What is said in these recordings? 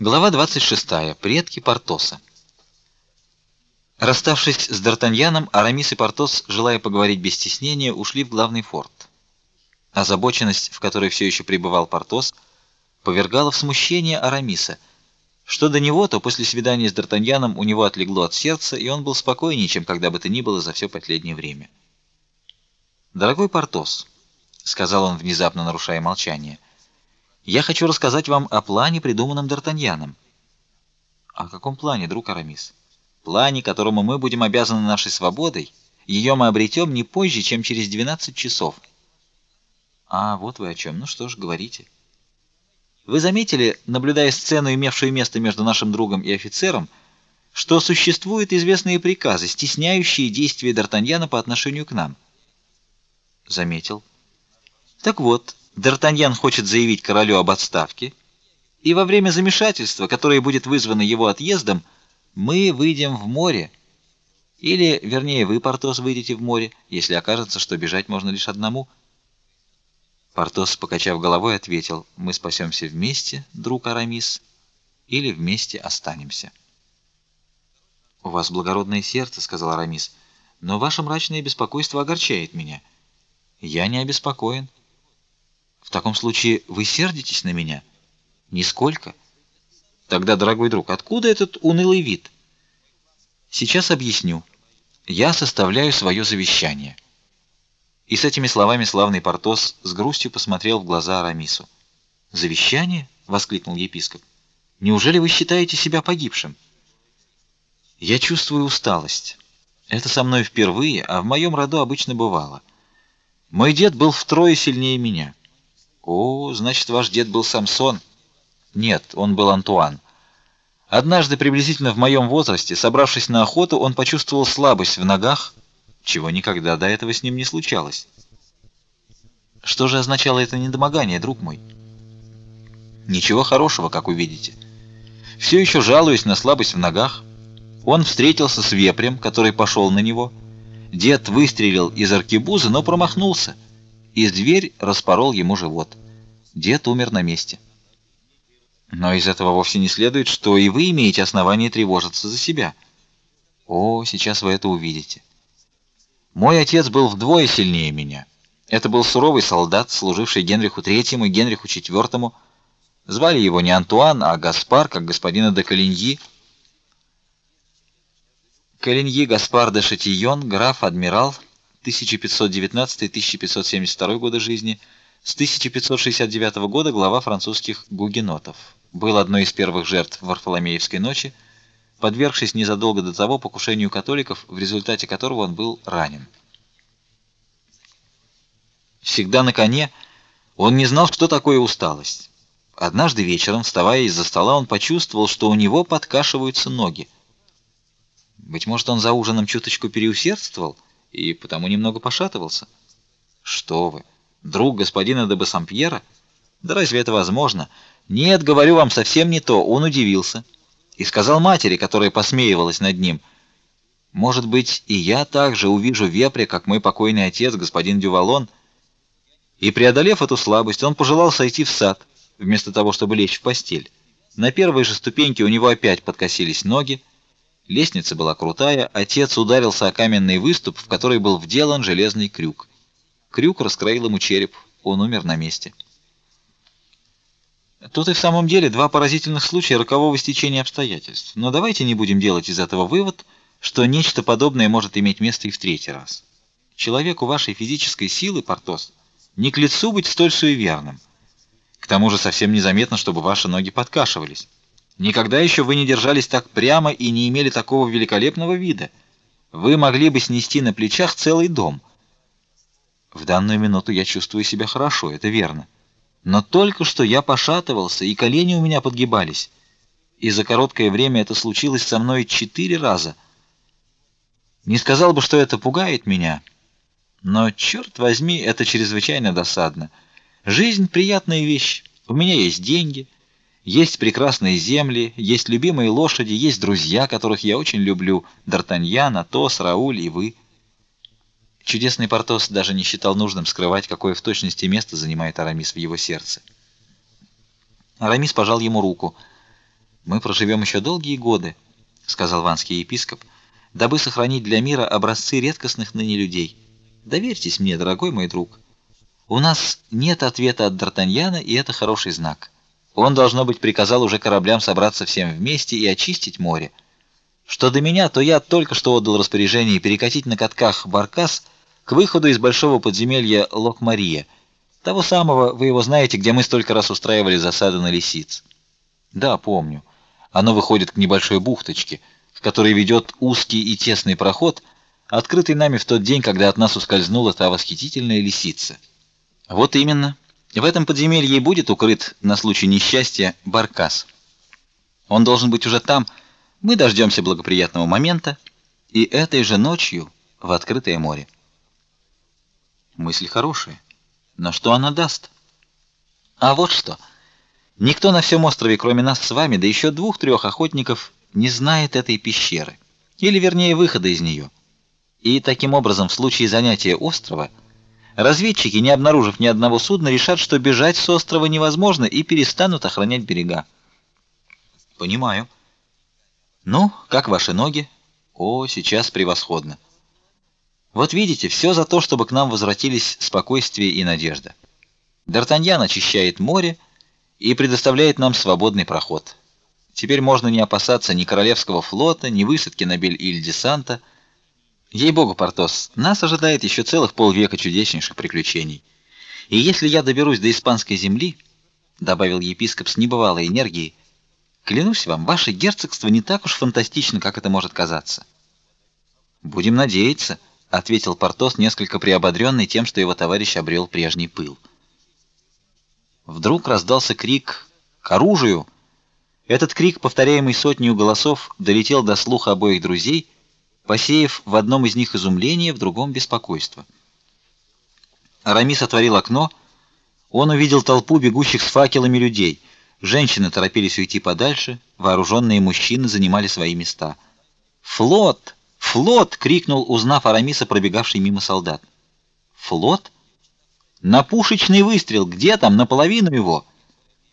Глава 26. Предки Портоса. Расставшись с Д'Артаньяном, Арамис и Портос, желая поговорить без стеснения, ушли в главный форт. Озабоченность, в которой все еще пребывал Портос, повергала в смущение Арамиса. Что до него, то после свидания с Д'Артаньяном у него отлегло от сердца, и он был спокойнее, чем когда бы то ни было за все последнее время. «Дорогой Портос», — сказал он, внезапно нарушая молчание, — я хочу рассказать вам о плане, придуманном Д'Артаньяном. О каком плане, друг Арамис? Плане, которому мы будем обязаны нашей свободой. Ее мы обретем не позже, чем через 12 часов. А, вот вы о чем. Ну что ж, говорите. Вы заметили, наблюдая сцену, имевшую место между нашим другом и офицером, что существуют известные приказы, стесняющие действия Д'Артаньяна по отношению к нам? Заметил. Так вот, Д'Артаньян хочет заявить королю об отставке, и во время замешательства, которое будет вызвано его отъездом, мы выйдем в море. Или, вернее, вы, Портос, выйдете в море, если окажется, что бежать можно лишь одному. Портос, покачав головой, ответил: "Мы спасемся вместе, друг Арамис, или вместе останемся". "У вас благородное сердце", сказал Арамис. "Но ваше мрачное беспокойство огорчает меня". "Я не обеспокоен. В таком случае вы сердитесь на меня? Нисколько. Тогда, дорогой друг, откуда этот унылый вид? Сейчас объясню. Я составляю свое завещание. И с этими словами славный Портос с грустью посмотрел в глаза Арамису. Завещание? воскликнул епископ. Неужели вы считаете себя погибшим? Я чувствую усталость. Это со мной впервые, а в моем роду обычно бывало. Мой дед был втрое сильнее меня. О, значит, ваш дед был Самсон? Нет, он был Антуан. Однажды, приблизительно в моем возрасте, собравшись на охоту, он почувствовал слабость в ногах, чего никогда до этого с ним не случалось. Что же означало это недомогание, друг мой? Ничего хорошего, как увидите. Все еще жалуясь на слабость в ногах, он встретился с вепрем, который пошел на него. Дед выстрелил из аркебузы, но промахнулся и зверь распорол ему живот. Дед умер на месте. Но из этого вовсе не следует, что и вы имеете основание тревожиться за себя. О, сейчас вы это увидите. Мой отец был вдвое сильнее меня. Это был суровый солдат, служивший Генриху III и Генриху IV. Звали его не Антуан, а Гаспар, как господина де Калиньи. Калиньи Гаспар де Шатийон, граф-адмирал, 1519-1572 годы жизни, с 1569 года глава французских гугенотов. Был одной из первых жертв Варфоломеевской ночи, подвергшись незадолго до того покушению католиков, в результате которого он был ранен. Всегда на коне, он не знал, что такое усталость. Однажды вечером, вставая из-за стола, он почувствовал, что у него подкашиваются ноги. Быть может, он за ужином чуточку переусердствовал и потому немного пошатывался. Что вы, друг господина де Бассампьера? Да разве это возможно? Нет, говорю вам, совсем не то. Он удивился и сказал матери, которая посмеивалась над ним: "Может быть, и я также увижу вепря, как мой покойный отец, господин Дювалон". И преодолев эту слабость, он пожелал сойти в сад, вместо того, чтобы лечь в постель. На первой же ступеньке у него опять подкосились ноги. Лестница была крутая, отец ударился о каменный выступ, в который был вделан железный крюк. Крюк раскроил ему череп, он умер на месте. Тут и в самом деле два поразительных случая рокового стечения обстоятельств. Но давайте не будем делать из этого вывод, что нечто подобное может иметь место и в третий раз. Человеку вашей физической силы, Портос, не к лицу быть столь суеверным. К тому же совсем незаметно, чтобы ваши ноги подкашивались. Никогда еще вы не держались так прямо и не имели такого великолепного вида. Вы могли бы снести на плечах целый дом. В данную минуту я чувствую себя хорошо, это верно. Но только что я пошатывался, и колени у меня подгибались. И за короткое время это случилось со мной четыре раза. Не сказал бы, что это пугает меня, но черт возьми, это чрезвычайно досадно. Жизнь приятная вещь. У меня есть деньги, есть прекрасные земли, есть любимые лошади, есть друзья, которых я очень люблю: Д'Артаньян, Атос, Рауль и вы. Чудесный Портос даже не считал нужным скрывать, какое в точности место занимает Арамис в его сердце. Арамис пожал ему руку. Мы проживем еще долгие годы, сказал ванский епископ, дабы сохранить для мира образцы редкостных ныне людей. Доверьтесь мне, дорогой мой друг. У нас нет ответа от Д'Артаньяна, и это хороший знак. Он должно быть приказал уже кораблям собраться всем вместе и очистить море. Что до меня, то я только что отдал распоряжение перекатить на катках баркас к выходу из большого подземелья Лок-Мария, того самого, вы его знаете, где мы столько раз устраивали засады на лисиц. Да, помню. Оно выходит к небольшой бухточке, в которой ведет узкий и тесный проход, открытый нами в тот день, когда от нас ускользнула та восхитительная лисица. Вот именно. В этом подземелье и будет укрыт на случай несчастья баркас. Он должен быть уже там. Мы дождемся благоприятного момента и этой же ночью в открытое море. Мысль хорошая, но что она даст? А вот что. Никто на всем острове, кроме нас с вами, да еще двух-трех охотников, не знает этой пещеры, или вернее выхода из нее. И таким образом, в случае занятия острова, Разведчики, не обнаружив ни одного судна, решат, что бежать с острова невозможно и перестанут охранять берега. Понимаю. Ну, как ваши ноги? О, сейчас превосходно. Вот видите, все за то, чтобы к нам возвратились спокойствие и надежда. Д'Артаньян очищает море и предоставляет нам свободный проход. Теперь можно не опасаться ни королевского флота, ни высадки на Бель-Иль-де-Санта. Ей-богу, Портос, нас ожидает еще целых полвека чудеснейших приключений. И если я доберусь до испанской земли, добавил епископ с небывалой энергией, клянусь вам, ваше герцогство не так уж фантастично, как это может казаться. Будем надеяться, ответил Портос, несколько приободренный тем, что его товарищ обрел прежний пыл. Вдруг раздался крик: "К оружию!" Этот крик, повторяемый сотней голосов, долетел до слуха обоих друзей посеяв в одном из них изумление, в другом беспокойство. Арамис отворил окно. Он увидел толпу бегущих с факелами людей. Женщины торопились уйти подальше, вооруженные мужчины занимали свои места. "Флот! Флот!" крикнул, узнав Арамиса, пробегавший мимо солдат. "Флот? На пушечный выстрел, где там наполовину его?"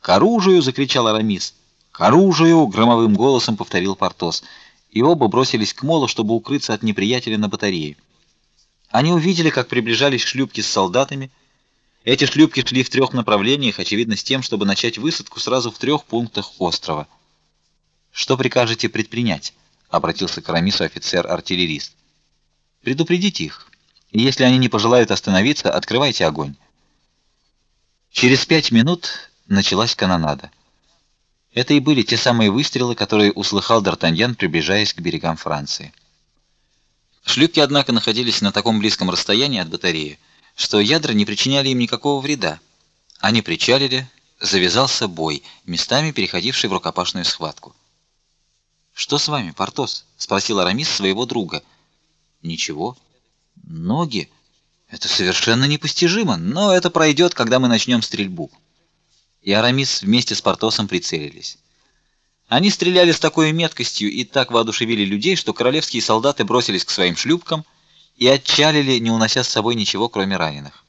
"К оружию!" закричал Арамис. "К оружию!" громовым голосом повторил Портос и оба бросились к молу, чтобы укрыться от неприятеля на батарее. Они увидели, как приближались шлюпки с солдатами. Эти шлюпки шли в трех направлениях, очевидно, с тем, чтобы начать высадку сразу в трех пунктах острова. Что прикажете предпринять? Обратился к Рамису офицер-артиллерист. Предупредите их. И если они не пожелают остановиться, открывайте огонь. Через пять минут началась канонада. Это и были те самые выстрелы, которые услыхал Д'Артаньян, приближаясь к берегам Франции. Шлюпки, однако, находились на таком близком расстоянии от батареи, что ядра не причиняли им никакого вреда. Они причалили, завязался бой, местами переходивший в рукопашную схватку. Что с вами, Портос? спросил Арамис своего друга. Ничего. Ноги это совершенно непостижимо, но это пройдет, когда мы начнем стрельбу и Арамис вместе с Портосом прицелились. Они стреляли с такой меткостью и так воодушевили людей, что королевские солдаты бросились к своим шлюпкам и отчалили, не унося с собой ничего, кроме раненых.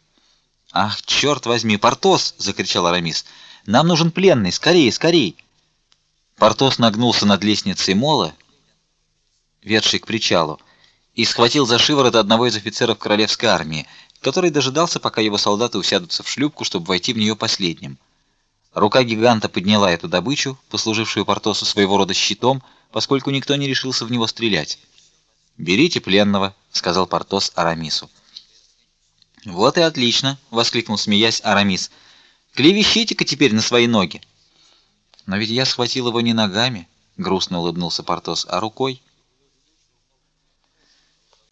"Ах, черт возьми, Портос!" закричал Арамис. "Нам нужен пленный, скорее, скорее!" Портос нагнулся над лестницей мола, ведшей к причалу, и схватил за шиворот одного из офицеров королевской армии, который дожидался, пока его солдаты усядутся в шлюпку, чтобы войти в нее последним. Рука гиганта подняла эту добычу, послужившую Портосу своего рода щитом, поскольку никто не решился в него стрелять. "Берите пленного", сказал Портос Арамису. "Вот и отлично", воскликнул смеясь Арамис. "Клевещите-ка теперь на свои ноги". "Но ведь я схватил его не ногами", грустно улыбнулся Портос, "а рукой".